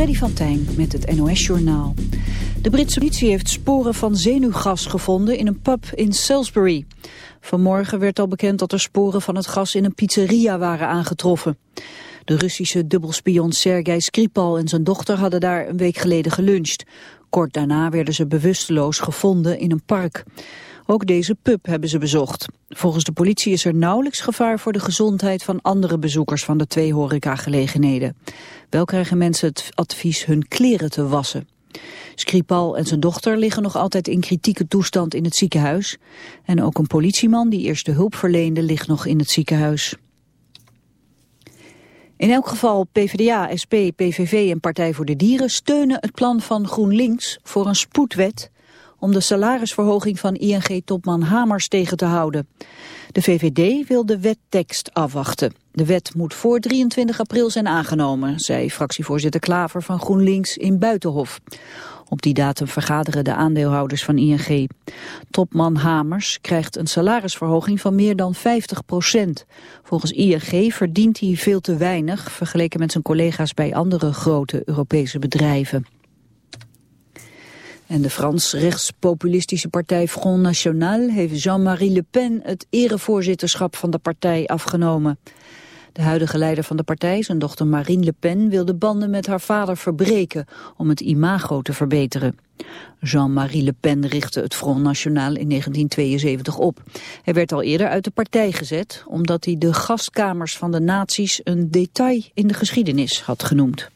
Freddy van Tijn met het NOS-journaal. De Britse politie heeft sporen van zenuwgas gevonden in een pub in Salisbury. Vanmorgen werd al bekend dat er sporen van het gas in een pizzeria waren aangetroffen. De Russische dubbelspion Sergei Skripal en zijn dochter hadden daar een week geleden geluncht. Kort daarna werden ze bewusteloos gevonden in een park. Ook deze pub hebben ze bezocht. Volgens de politie is er nauwelijks gevaar voor de gezondheid van andere bezoekers van de twee horecagelegenheden. Wel krijgen mensen het advies hun kleren te wassen. Skripal en zijn dochter liggen nog altijd in kritieke toestand in het ziekenhuis. En ook een politieman die eerst de hulp verleende ligt nog in het ziekenhuis. In elk geval PvdA, SP, PVV en Partij voor de Dieren steunen het plan van GroenLinks voor een spoedwet om de salarisverhoging van ING-topman Hamers tegen te houden. De VVD wil de wettekst afwachten. De wet moet voor 23 april zijn aangenomen, zei fractievoorzitter Klaver van GroenLinks in Buitenhof. Op die datum vergaderen de aandeelhouders van ING. Topman Hamers krijgt een salarisverhoging van meer dan 50 procent. Volgens ING verdient hij veel te weinig vergeleken met zijn collega's bij andere grote Europese bedrijven. En de Frans-rechtspopulistische partij Front National heeft Jean-Marie Le Pen het erevoorzitterschap van de partij afgenomen. De huidige leider van de partij, zijn dochter Marine Le Pen, wil de banden met haar vader verbreken om het imago te verbeteren. Jean-Marie Le Pen richtte het Front National in 1972 op. Hij werd al eerder uit de partij gezet omdat hij de gastkamers van de nazi's een detail in de geschiedenis had genoemd.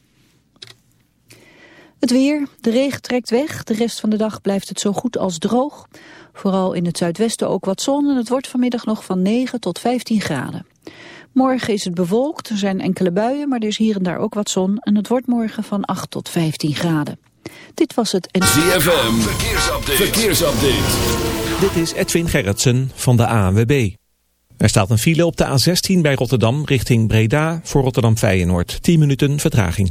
Het weer, de regen trekt weg. De rest van de dag blijft het zo goed als droog. Vooral in het zuidwesten ook wat zon en het wordt vanmiddag nog van 9 tot 15 graden. Morgen is het bewolkt, er zijn enkele buien, maar er is hier en daar ook wat zon. En het wordt morgen van 8 tot 15 graden. Dit was het... ZFM, verkeersupdate. verkeersupdate. Dit is Edwin Gerritsen van de ANWB. Er staat een file op de A16 bij Rotterdam richting Breda voor Rotterdam Feyenoord. 10 minuten vertraging.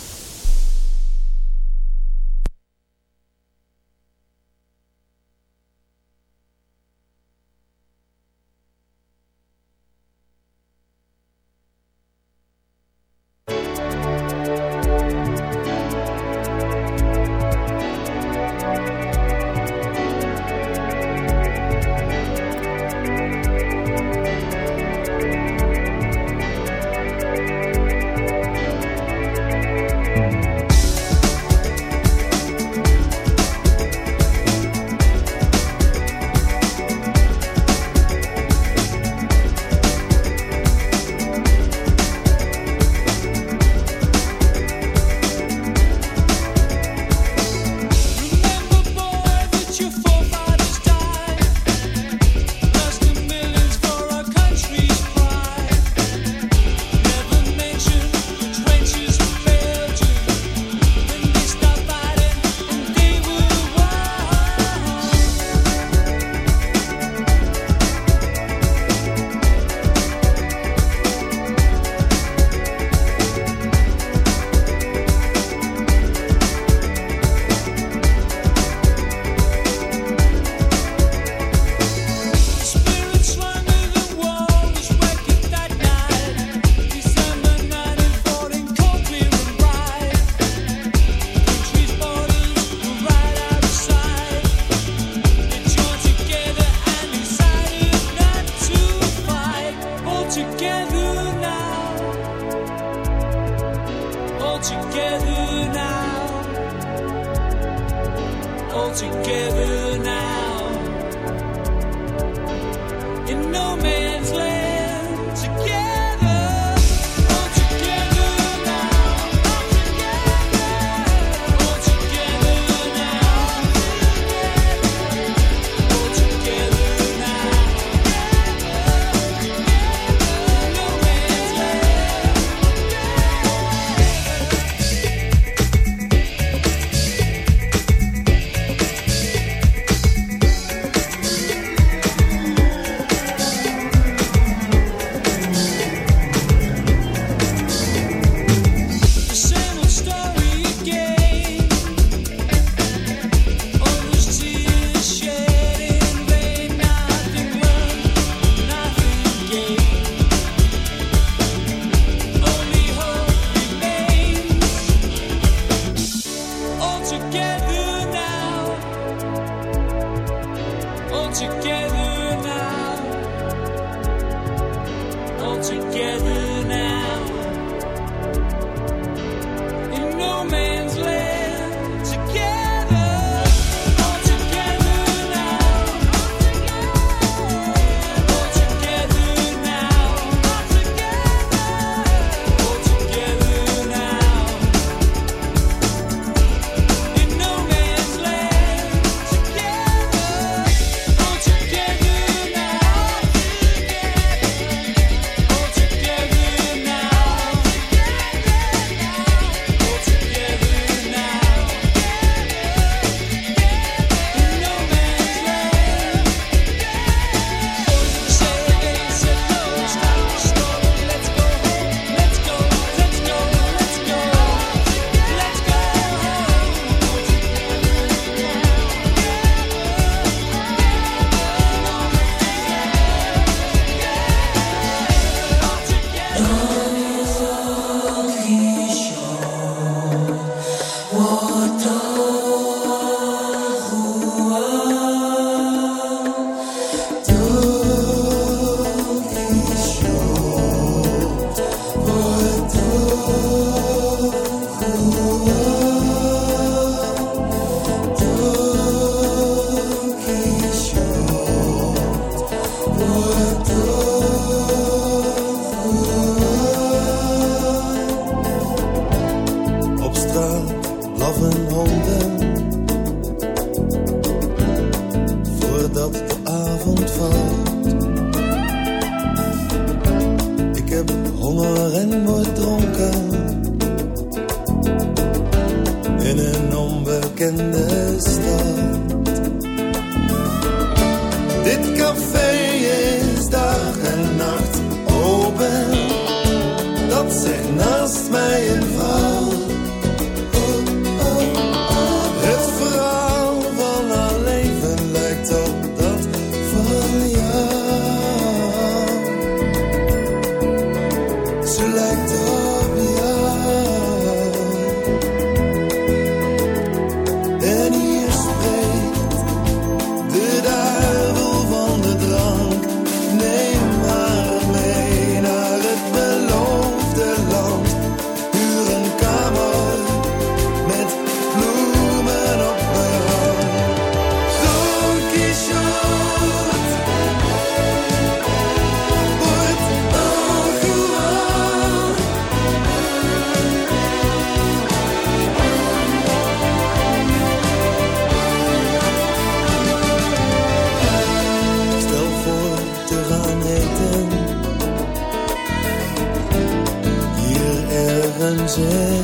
chances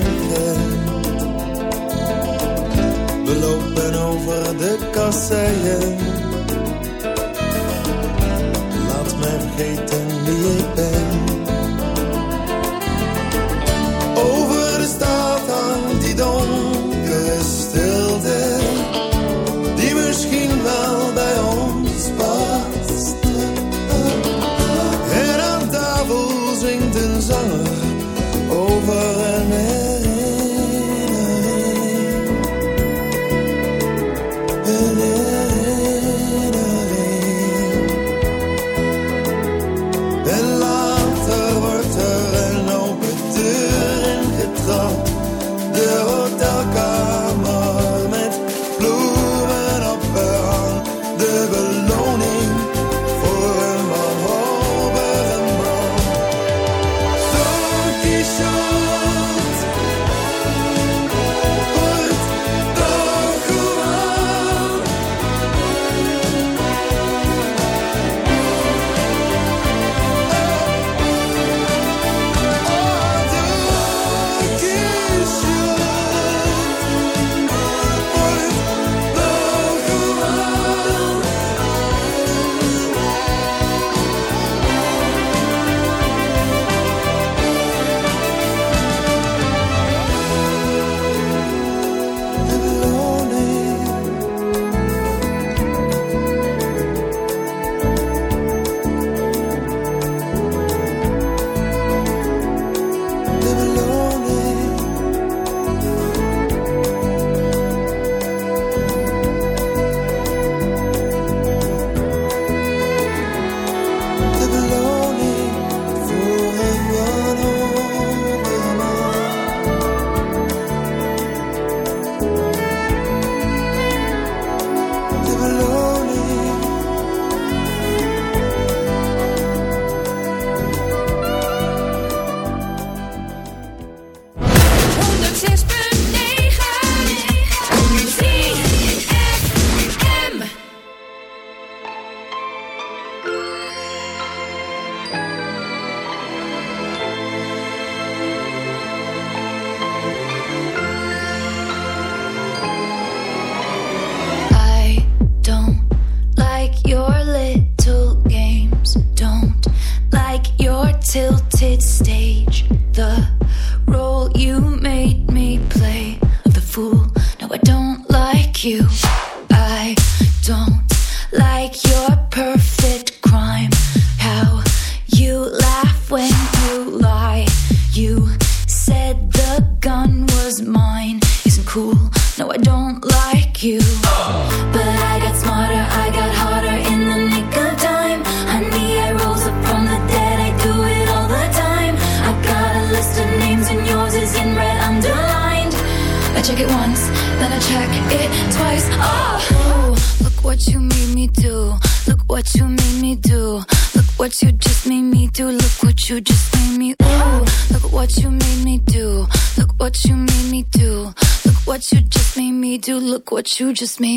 you just made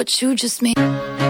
what you just made.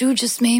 You just made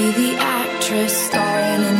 Be the actress starring in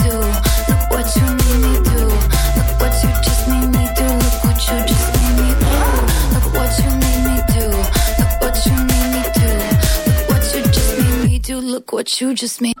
What you just made.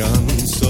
canción.